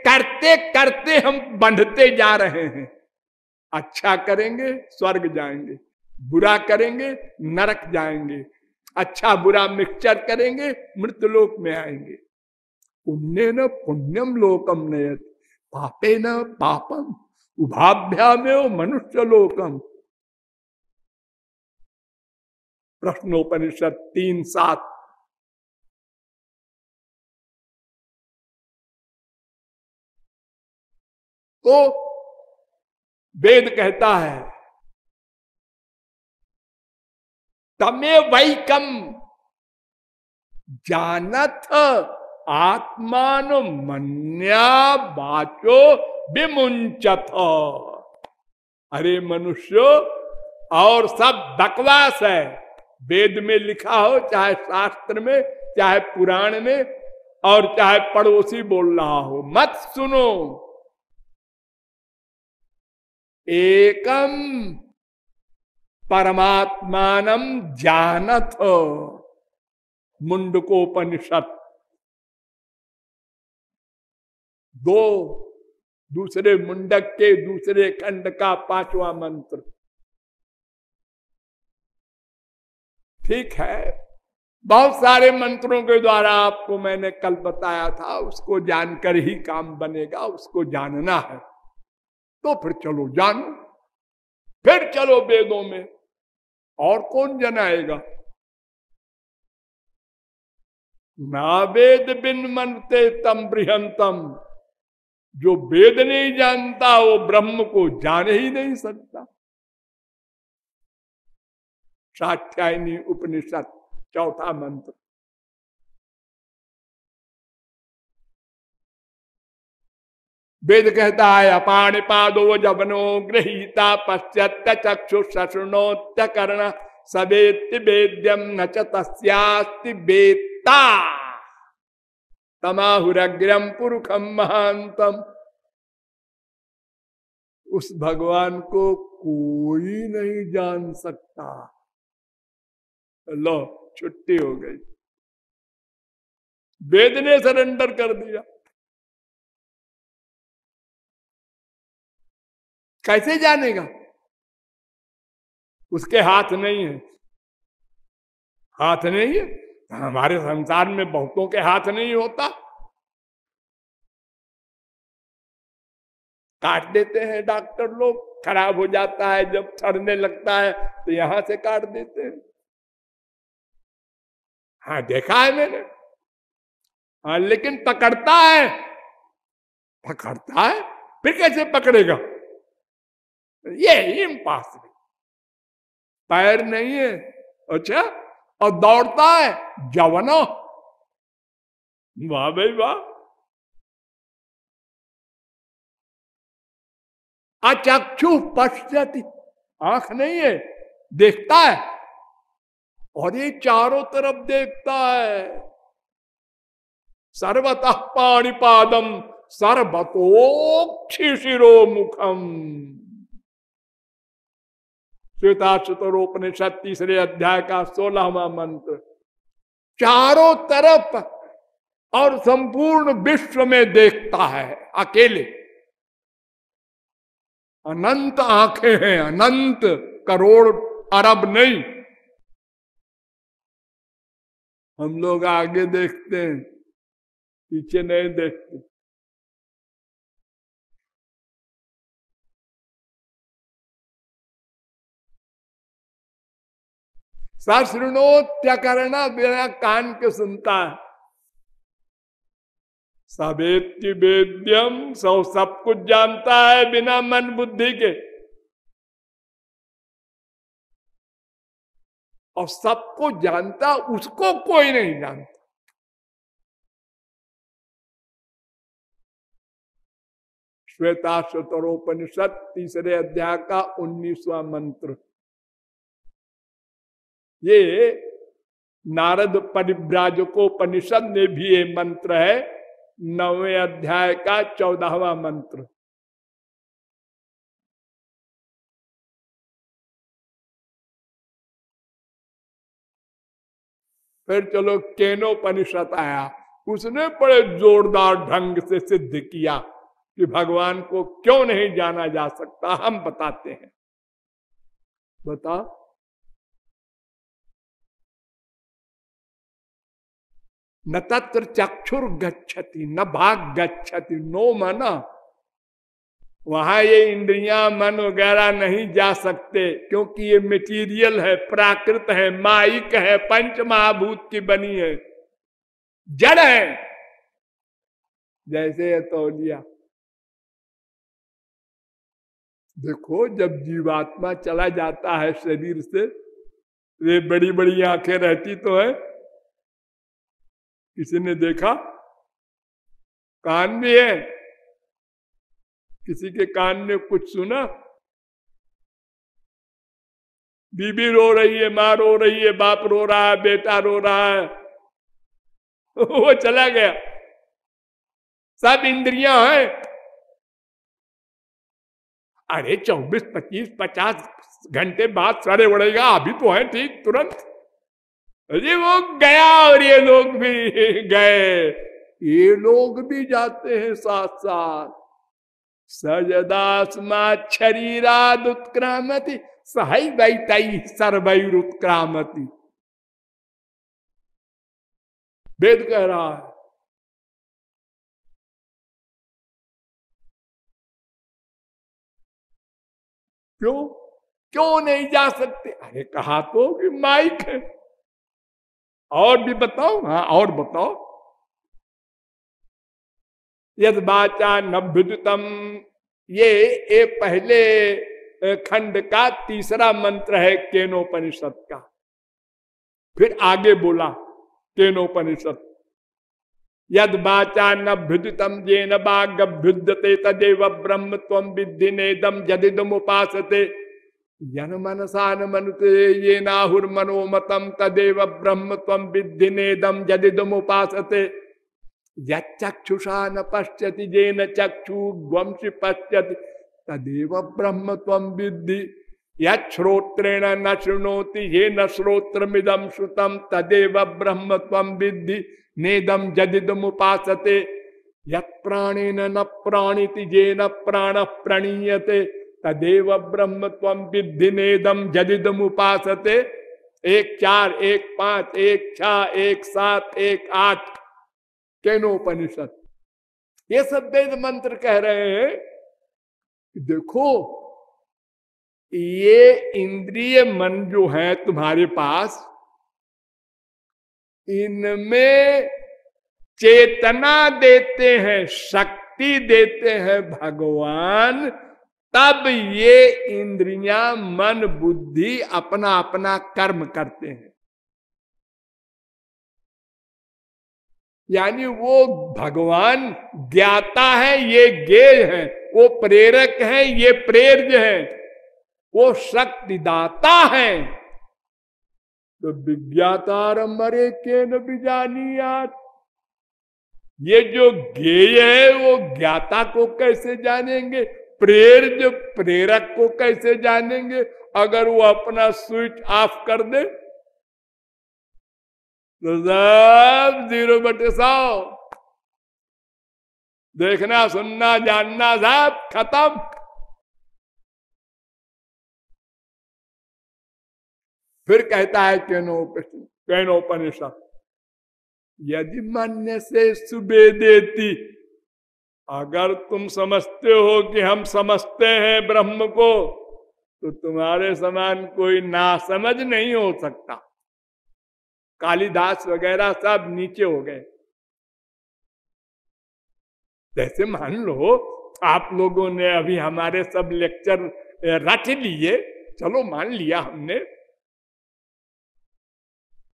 करते करते हम बंधते जा रहे हैं। अच्छा करेंगे, स्वर्ग जाएँगे। बुरा करेंगे, नरक जाएँगे। अच्छा बुरा मिक्सचर करेंगे मृतलोक में आएँगे। पुण्य न पुण्यम लोकम नयत, पापे न पापम, उभाभ्यामेव मनुष्य लोकम। प्रश्नोपनिषद तीन सात तो वेद कहता है। तमे वैकम जानथ आत्मान मन्या बाचो विमुंचत अरे मनुष्य, और सब बकवास है। वेद में लिखा हो, चाहे शास्त्र में, चाहे पुराण में, और चाहे पड़ोसी बोल रहा हो, मत सुनो। एकम परमात्मान जानत मुंडकोपनिषद दो, दूसरे मुंडक के दूसरे खंड का पांचवा मंत्र। ठीक है, बहुत सारे मंत्रों के द्वारा आपको मैंने कल बताया था, उसको जानकर ही काम बनेगा, उसको जानना है। तो फिर चलो जानो। फिर चलो वेदों में। और कौन जनाएगा? ना वेद बिन मनते तम बृहंतम। जो वेद नहीं जानता, वो ब्रह्म को जान ही नहीं सकता। साध्यायनी उपनिषद चौथा मंत्र वेद कहता है, अपाण पादो जबनो गृहीता पश्चात चक्षु शशुणोत्य कर्ण सवेत्ति वेद्यम न तस्यास्ति वेत्ता। तमाहुरग्रम पुरुखम महांतम उस भगवान को कोई नहीं जान सकता। लो, छुट्टी हो गई। वेद ने सरेंडर कर दिया। कैसे जानेगा? उसके हाथ नहीं है। हाथ नहीं है? हमारे संसार में बहुतों के हाथ नहीं होता। काट देते हैं डॉक्टर लोग, खराब हो जाता है, जब सड़ने लगता है तो यहाँ से काट देते हैं। हाँ देखा है मैंने। हाँ लेकिन पकड़ता है। पकड़ता है? फिर कैसे पकड़ेगा? ये इम्पॉसिबल पैर नहीं है। अच्छा और दौड़ता है। जवनो। वाह भाई, वाह। अचक्षु पश्यति आँख नहीं है, देखता है। और ये चारों तरफ़ देखता है। सर्वतः पाणिपादम सर्वतोक्षिशिरो मुखम श्वेताशतरोपनिषद तीसरे अध्याय का सोलहवा मंत्र। चारों तरफ़ और संपूर्ण विश्व में देखता है, अकेले। अनंत आँखें हैं, अनंत करोड़ अरब नहीं। हम लोग आगे देखते हैं, पीछे नहीं देखते। सृणोत्य करना बिना कान के सुनता है। सवेत्य वेद्यम सब सब कुछ जानता है बिना मन बुद्धि के। और सबको जानता, उसको कोई नहीं जानता। श्वेता शतरोपनिषद तीसरे अध्याय का उन्नीसवा मंत्र। ये नारद परिव्राजकोपनिषद में भी ये मंत्र है, नवे अध्याय का चौदहवा मंत्र। फिर चलो केनोपनिषद आया। उसने बड़े जोरदार ढंग से सिद्ध किया कि भगवान को क्यों नहीं जाना जा सकता, हम बताते हैं। बता। न तत्र चक्षुर गच्छति न भाग गच्छति नो मना। वहाँ ये इंद्रियाँ मन वगैरह नहीं जा सकते, क्योंकि ये मेटीरियल है, प्राकृत है, माइक है पंच महाभूत की बनी है। जड़ है। जैसे तौलिया देखो, जब जीवात्मा चला जाता है शरीर से वे बड़ी बड़ी आँखें रहती तो है। किसी ने देखा? कान भी है। किसी के कान ने कुछ सुना? बीबी रो रही है, माँ रो रही है, बाप रो रहा है, बेटा रो रहा है। वो चला गया। सब इंद्रियाँ हैं। अरे चौबीस, पच्चीस, पचास घंटे बाद सड़े उड़ेगा, अभी तो है ठीक, तुरंत। अरे वो गया और ये लोग भी गए। ये लोग भी जाते हैं साथ साथ सजदास्मा शरीराद उत्क्रामति सही वैतई सर्वैरुत्क्रामति। वेद कह रहा है। क्यों? क्यों नहीं जा सकते? अरे कहा तो कि माइक है। और भी बताओ हाँ और बताओ। यद बाचा नभ्युतम ये ए पहले खंड का तीसरा मंत्र है केनोपनिषद का। फिर आगे बोला, केनोपनिषद। यद बाचा नभ्युतम जे नभ्युदते तदेव ब्रह्म तम विद्धि नेदम जदिदम उपासते जन मनसान मनुते ये नाहुर्मनोमतम तदेव ब्रह्म तम विद्धि नेदम जदिदम उपासते यक्षुषा न पश्यति जेन चक्षु ग्वंश पश्यति, तदेव ब्रह्म तम विद्धि। यश्रोत्रेण न शुणोति ये न श्रोत्रमिदम श्रुतम तदेव ब्रह्म तम विद्धि नेदम जदिदम उपासते यणेन न प्राणिति जेन प्राण प्रणीयते। तदेव ब्रह्म तम विद्धि नेदम जदिदम उपासते। एक चार, एक पाँच, एक छ, एक सात, एक आठ। केनोपनिषद। ये सब वेद मंत्र कह रहे हैं देखो, ये इंद्रिय मन जो है तुम्हारे पास, इनमें चेतना देते हैं, शक्ति देते हैं भगवान। तब ये इंद्रियाँ, मन, बुद्धि अपना अपना कर्म करते हैं। यानी वो भगवान ज्ञाता है, ये गेय है, वो प्रेरक है, ये प्रेर है, वो शक्तिदाता है। तो विज्ञातार मरे के न याद ये जो गेय है, वो ज्ञाता को कैसे जानेंगे? प्रेर जो प्रेरक को कैसे जानेंगे? अगर वो अपना स्विच ऑफ़ कर दे। तो सब ज़ीरो बटे सौ। देखना, सुनना, जानना, सब खत्म। फिर कहता है केनोपनिषद यदि मन से सुबह देती अगर तुम समझते हो कि हम समझते हैं ब्रह्म को तो तुम्हारे समान कोई ना समझ नहीं हो सकता। कालिदास वगैरह सब नीचे हो गए। जैसे मान लो, आप लोगों ने अभी हमारे सब लेक्चर रट लिए। चलो मान लिया हमने।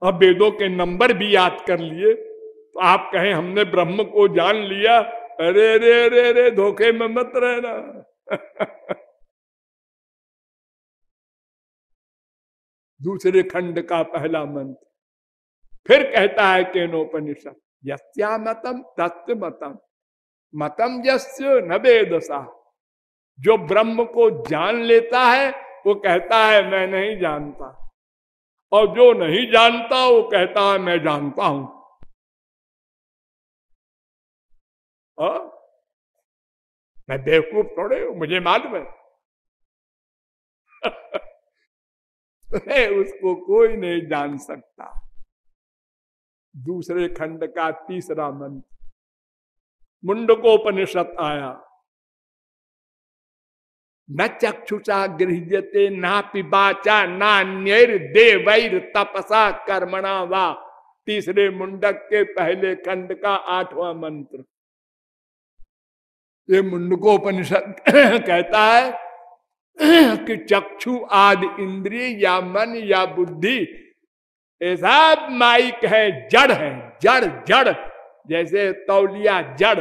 अब वेदों के नंबर भी याद कर लिए। तो आप कहें हमने ब्रह्म को जान लिया अरे रे अरे रे धोखे में मत रहना। दूसरे खंड का पहला मंत्र। फिर कहता है केनोपनिषद, यस्या मतम तत्व मतम। मतम यस्य न वेदसा। जो ब्रह्म को जान लेता है, वो कहता है, मैं नहीं जानता। और जो नहीं जानता, वो कहता है, मैं जानता हूँ। हाँ? मैं बेवकूफ़ थोड़े हूँ, मुझे मालूम है। उसको कोई नहीं जान सकता। दूसरे खंड का तीसरा मंत्र। मुंडकोपनिषद आया। न चक्षुषा गृहते ना पिबाचा, ना देवैर तपसा कर्मणा वा। तीसरे मुंडक के पहले खंड का आठवां मंत्र। ये मुंडकोपनिषद कहता है कि चक्षु आदि इंद्रिय या मन या बुद्धि ऐसा माइक है, जड़ है, जड़ जड़, जैसे तौलिया जड़।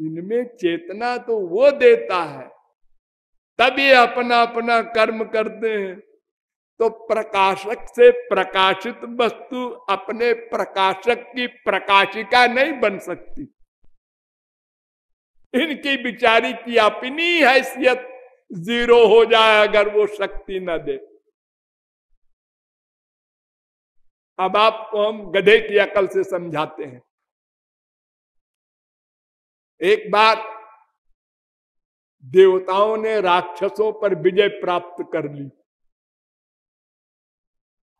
इनमें चेतना तो वो देता है। तभी अपना अपना कर्म करते हैं। तो प्रकाशक से प्रकाशित वस्तु अपने प्रकाशक की प्रकाशिका नहीं बन सकती। इनकी बिचारी की अपनी हैसियत ज़ीरो हो जाए अगर वो शक्ति न दे। अब आपको हम गधे की अकल से समझाते हैं। एक बार देवताओं ने राक्षसों पर विजय प्राप्त कर ली।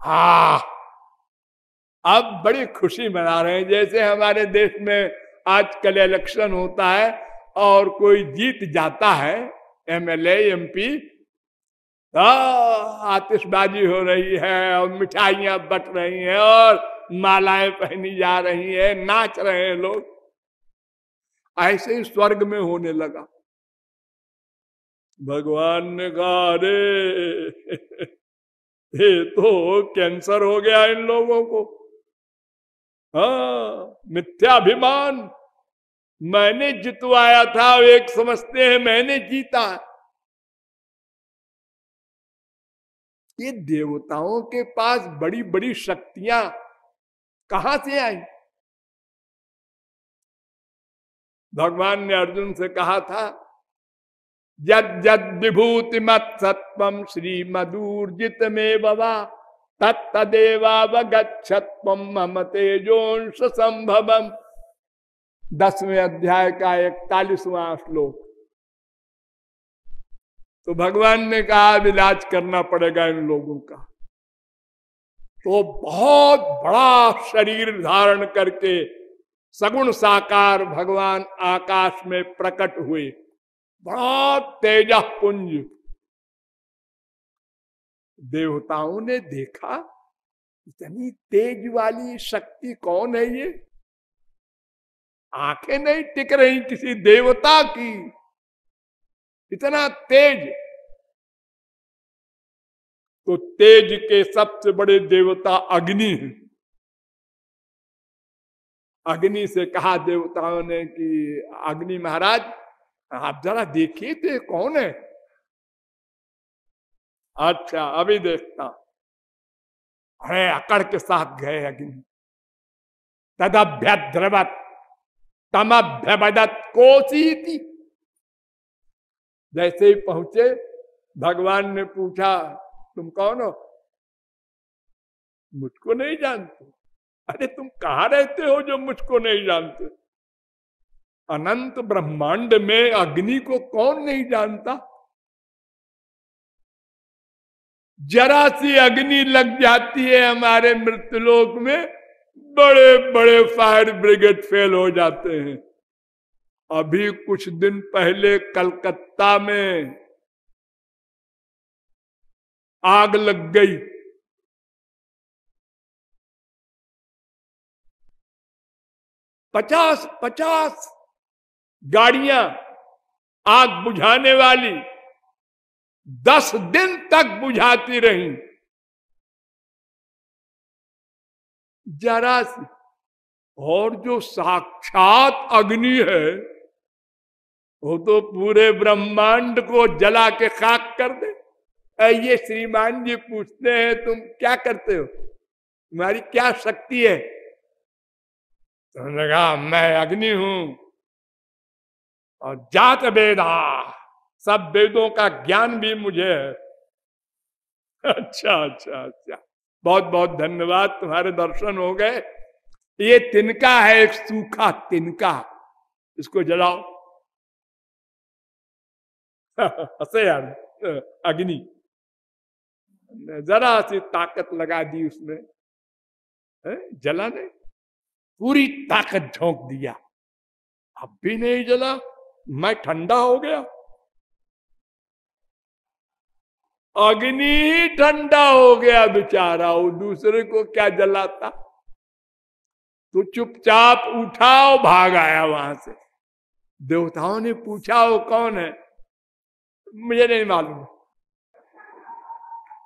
हा, अब बड़ी खुशी मना रहे हैं। जैसे हमारे देश में आजकल इलेक्शन होता है और कोई जीत जाता है एमएलए एमपी तो आतिशबाजी हो रही है और मिठाइयाँ बट रही हैं और मालाएँ पहनी जा रही है, नाच रहे हैं लोग। ऐसे ही स्वर्ग में होने लगा। भगवान ने कहा, अरे, ये तो कैंसर हो गया इन लोगों को। हाँ मिथ्याभिमान मैंने जितवाया था एक समझते हैं, मैंने जीता ये देवताओं के पास बड़ी बड़ी शक्तियाँ कहाँ से आई? भगवान ने अर्जुन से कहा था जद जद विभूति मत सत्व श्री मधुर्जित में बवा तत्तदेवावगछत्व मम तेजोंश संभवम दसवें अध्याय का इकतालीसवा श्लोक। तो भगवान ने कहा इलाज करना पड़ेगा इन लोगों का। तो बहुत बड़ा शरीर धारण करके सगुण साकार भगवान आकाश में प्रकट हुए। बड़ा तेज पुंज। देवताओं ने देखा, इतनी तेज वाली शक्ति कौन है ये? आँखें नहीं टिक रही किसी देवता की। इतना तेज। तो तेज के सबसे बड़े देवता अग्नि है। अग्नि से कहा देवताओं ने कि, अग्नि महाराज, आप जरा देखिए थे कौन है? अच्छा अभी देखता अरे, अकड़ के साथ गए अग्नि। तदभ्यद्रवत तमभ्यबदत कोसी थी जैसे ही पहुँचे, भगवान ने पूछा, तुम कौन हो? मुझको नहीं जानते। अरे, तुम कहा रहते हो जो मुझको नहीं जानते? अनंत ब्रह्मांड में अग्नि को कौन नहीं जानता? जरा सी अग्नि लग जाती है हमारे मृत्युलोक में। बड़े बड़े फायर ब्रिगेड फेल हो जाते हैं। अभी कुछ दिन पहले कलकत्ता में आग लग गई। पचास पचास गाड़ियाँ आग बुझाने वाली दस दिन तक बुझाती रही। जरा सी। और जो साक्षात अग्नि है, वो तो पूरे ब्रह्मांड को जला के खाक कर दे। ये श्रीमान जी पूछते हैं, तुम क्या करते हो? तुम्हारी क्या शक्ति है? उन्होंने कहा, मैं अग्नि हूँ। और जात वेदा, सब वेदों का ज्ञान भी मुझे है। अच्छा अच्छा अच्छा। बहुत बहुत धन्यवाद, तुम्हारे दर्शन हो गए। ये तिनका है, एक सूखा तिनका। इसको जलाओ। हसे यार अग्नि। जरा सी ताकत लगा दी उसमें। जला ने पूरी ताकत झोंक दिया। अब भी नहीं जला, मैं ठंडा हो गया। अग्नि ही ठंडा हो गया बेचारा, वो दूसरे को क्या जलाता? तो चुपचाप उठाओ, भाग आया वहाँ से। देवताओं ने पूछा, वो कौन है? मुझे नहीं मालूम।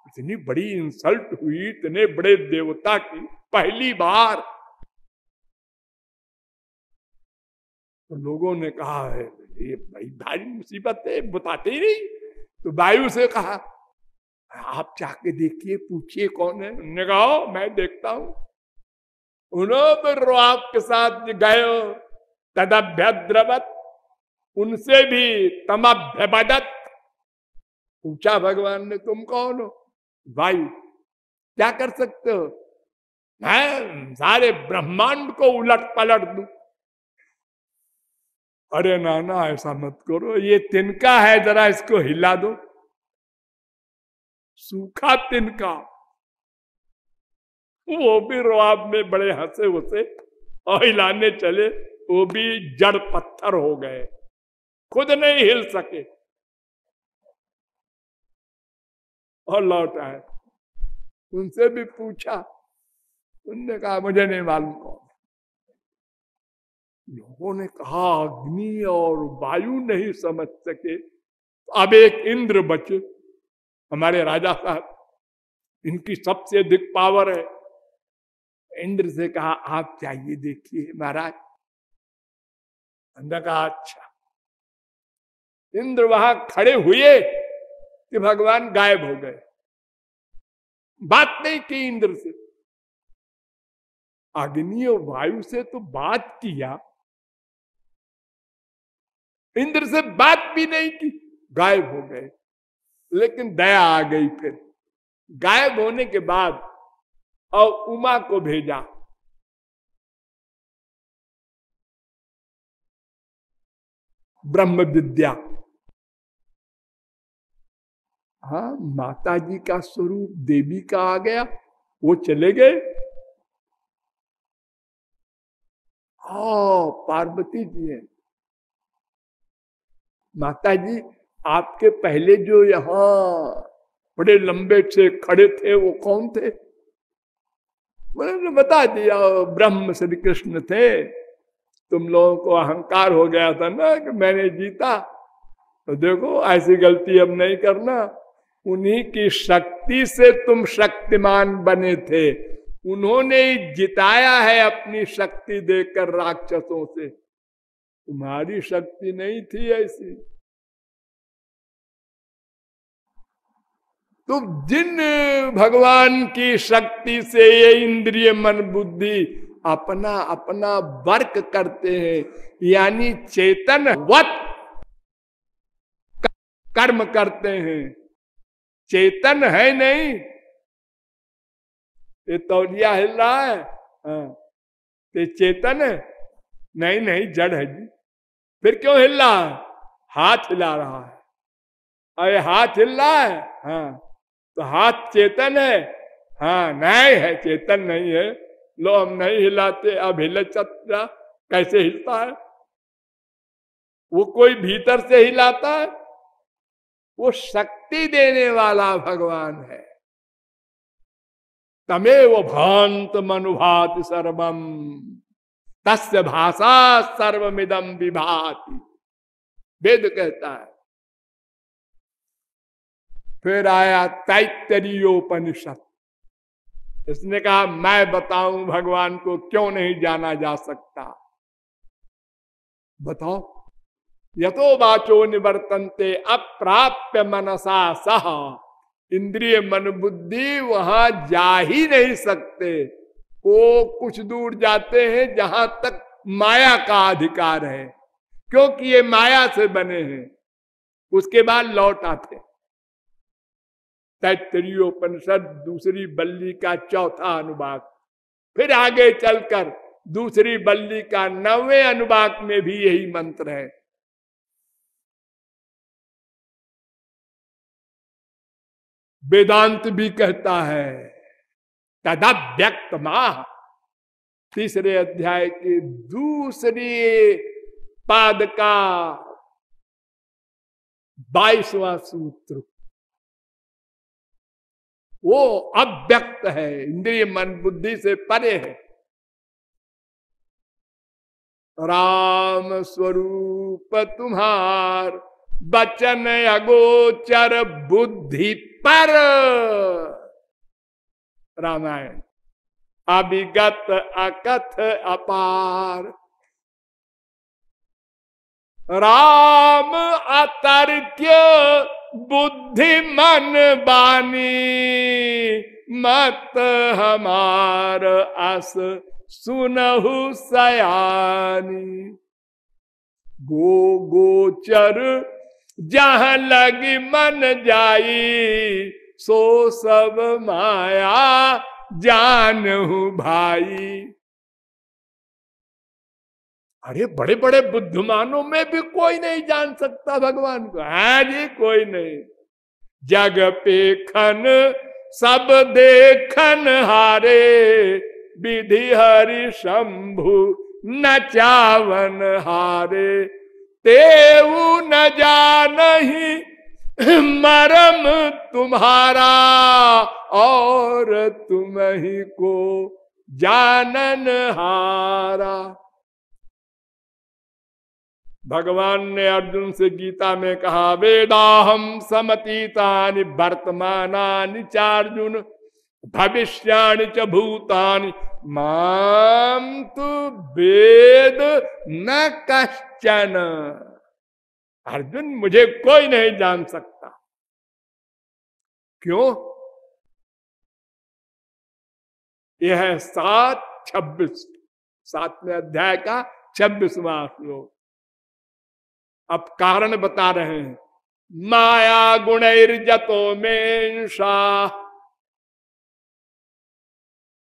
इतनी बड़ी इंसल्ट हुई, इतने बड़े देवता की पहली बार। तो लोगों ने कहा है ये भाई, भारी मुसीबत है, बताते ही नहीं। तो वायु से कहा आप जाके देखिए, पूछिए कौन है? कहा मैं देखता हूँ। उन्होंने आपके साथ गए। तदभ्यद्रवत, उनसे भी तमभ्यबदत पूछा, भगवान ने तुम कौन हो? वायु क्या कर सकते हो? मैं सारे ब्रह्मांड को उलट पलट दू। अरे नाना, ऐसा मत करो, ये तिनका है, जरा इसको हिला दो। सूखा तिनका वो भी रुआब में बड़े हंसे उसे और हिलाने चले, वो भी जड़ पत्थर हो गए। खुद नहीं हिल सके। और लौट आए। उनसे भी पूछा, उनने कहा, मुझे नहीं मालूम कौन लोगों ने कहा, अग्नि और वायु नहीं समझ सके। अब एक इंद्र बचे। हमारे राजा साहब, इनकी सबसे अधिक पावर है। इंद्र से कहा, आप चाहिए देखिए महाराज। अंदर कहा अच्छा। इंद्र वहाँ खड़े हुए कि भगवान गायब हो गए। बात नहीं की इंद्र से। अग्नि और वायु से तो बात किया। इंद्र से बात भी नहीं की, गायब हो गए। लेकिन दया आ गई फिर। गायब होने के बाद और उमा को भेजा। ब्रह्म विद्या हाँ माता जी का स्वरूप, देवी का आ गया, वो चले गए। पार्वती जी है। माता जी आपके पहले जो यहाँ बड़े लंबे से खड़े थे, वो कौन थे? मैंने बता दिया ब्रह्म श्री कृष्ण थे। तुम लोगों को अहंकार हो गया था ना कि मैंने जीता। तो देखो, ऐसी गलती अब नहीं करना। उन्हीं की शक्ति से तुम शक्तिमान बने थे। उन्होंने जिताया है अपनी शक्ति देकर राक्षसों से। तुम्हारी शक्ति नहीं थी ऐसी। तो जिन भगवान की शक्ति से ये इंद्रिय मन बुद्धि अपना अपना वर्क करते हैं, यानी चेतन वत कर्म करते हैं। चेतन है नहीं। ये तौलिया हिल रहा है। हाँ। ये चेतन है। नहीं नहीं, जड़ है जी। फिर क्यों हिल रहा है? हाथ हिला रहा है। अरे हाथ हिल रहा है। हाँ। तो हाथ चेतन है। हाँ नहीं है, चेतन नहीं है। लो, हम नहीं हिलाते, अब हिले चतरा कैसे हिलता है? वो कोई भीतर से हिलाता है? वो शक्ति देने वाला भगवान है। तमे वो भांत मनुभात सर्वम, तस्य भाषा सर्वमिदम विभाति। वेद कहता है फिर आया तैतरीयोपनिषद इसने कहा, मैं बताऊँ भगवान को क्यों नहीं जाना जा सकता? बताओ। यथो वाचो निवर्तनते, अप्राप्य मनसा सह। इंद्रिय मन बुद्धि वहाँ जा ही नहीं सकते। वो कुछ दूर जाते हैं जहाँ तक माया का अधिकार है, क्योंकि ये माया से बने हैं। उसके बाद लौट आते तैतरीयोपनिषद दूसरी बल्ली का चौथा अनुभाग फिर आगे चलकर दूसरी बल्ली का नवे अनुभाग में भी यही मंत्र है। वेदांत भी कहता है तदा व्यक्त माह तीसरे अध्याय के दूसरे पाद का बाईसवा सूत्र। वो अव्यक्त है, इंद्रिय मन बुद्धि से परे है। राम स्वरूप तुम्हार बचन अगोचर बुद्धि पर। रामायण, अभिगत अकथ अपार। राम अतर्क्य बुद्धि मन बानी, मत हमार अस सुनहु सयानी। गो गोचर जहाँ लगी मन जाई, सो सब माया जान भाई। अरे बड़े बड़े बुद्धिमानों में भी कोई नहीं जान सकता भगवान को। हाँ जी, कोई नहीं। जग पे खन, सब देखन हारे, विधि हरि शंभु नचावन हारे। तेऊ न जान ही मरम तुम्हारा और तुम ही को जानन हारा। भगवान ने अर्जुन से गीता में कहा वेदाहम समतीता वर्तमान चार्जुन, भविष्याणि च भूतानि। माम तो वेद न कश्चन। अर्जुन मुझे कोई नहीं जान सकता। क्यों? यह सात छब्बीस, सातवें अध्याय का छब्बीसवा श्लोक। अब कारण बता रहे हैं। माया गुणैर्जतो में शाह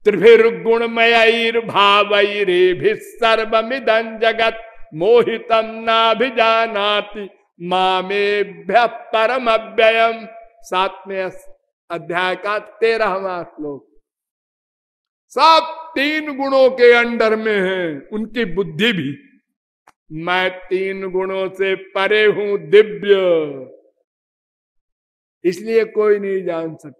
त्रिभिर्गुणमयर्भावैरेभि सर्वमिदं जगत मोहितम नाभिजानाति मामेभ्य परम अव्ययम सातवें अध्याय का तेरहवा श्लोक। सब तीन गुणों के अंडर में है, उनकी बुद्धि भी। मैं तीन गुणों से परे हूँ दिव्य। इसलिए कोई नहीं जान सकता।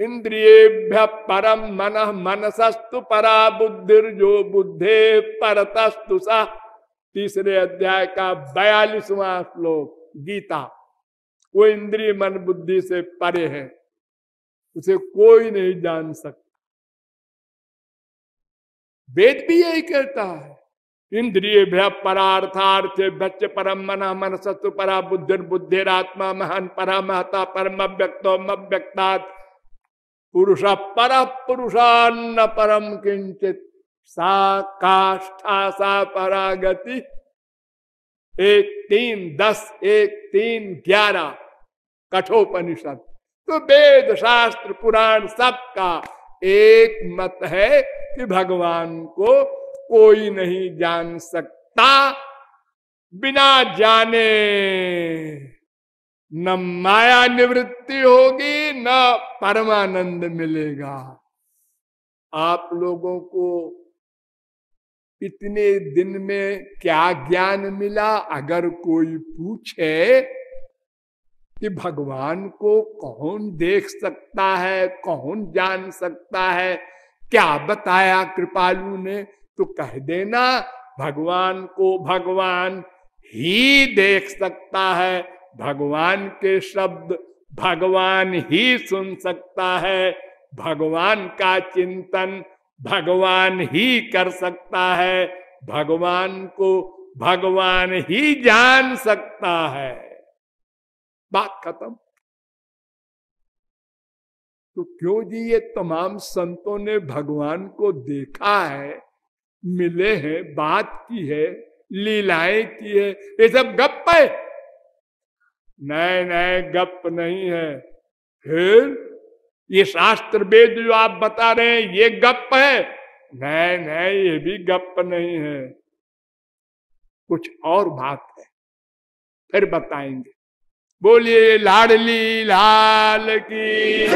इंद्रियेभ्य परम मन मनसस्तु परा बुद्धिर्जो बुद्धे परतस्तु सा। तीसरे अध्याय का बयालीसवा श्लोक, गीता। वो इंद्रिय मन बुद्धि से परे है। उसे कोई नहीं जान सकता। वेद भी यही कहता है। इंद्रिय भ्य परार्थार्थ बच्चे परम मना मन सत्व परा बुद्धिर बुद्धिरात्मा महान परा महता परम व्यक्तो व्यक्तात् पुरुष पर पुरुषान्न परम किंचित सा काष्ठा सा परागति। एक तीन दस, एक तीन ग्यारह। कठोपनिषद। तो वेद शास्त्र पुराण सबका एक मत है कि भगवान को कोई नहीं जान सकता। बिना जाने न माया निवृत्ति होगी, न परमानंद मिलेगा। आप लोगों को इतने दिन में क्या ज्ञान मिला? अगर कोई पूछे कि भगवान को कौन देख सकता है, कौन जान सकता है? क्या बताया कृपालु ने? तो कह देना, भगवान को भगवान ही देख सकता है। भगवान के शब्द भगवान ही सुन सकता है। भगवान का चिंतन भगवान ही कर सकता है। भगवान को भगवान ही जान सकता है। बात खत्म। तो क्यों जी ये तमाम संतों ने भगवान को देखा है, मिले हैं, बात की है, लीलाएँ की है, ये सब गप है नए नए गप नहीं है। फिर ये शास्त्र वेद जो आप बता रहे हैं, ये गप है? नहीं नहीं, ये भी गप नहीं है। कुछ और बात है, फिर बताएँगे। बोलिए लाडली लाल की।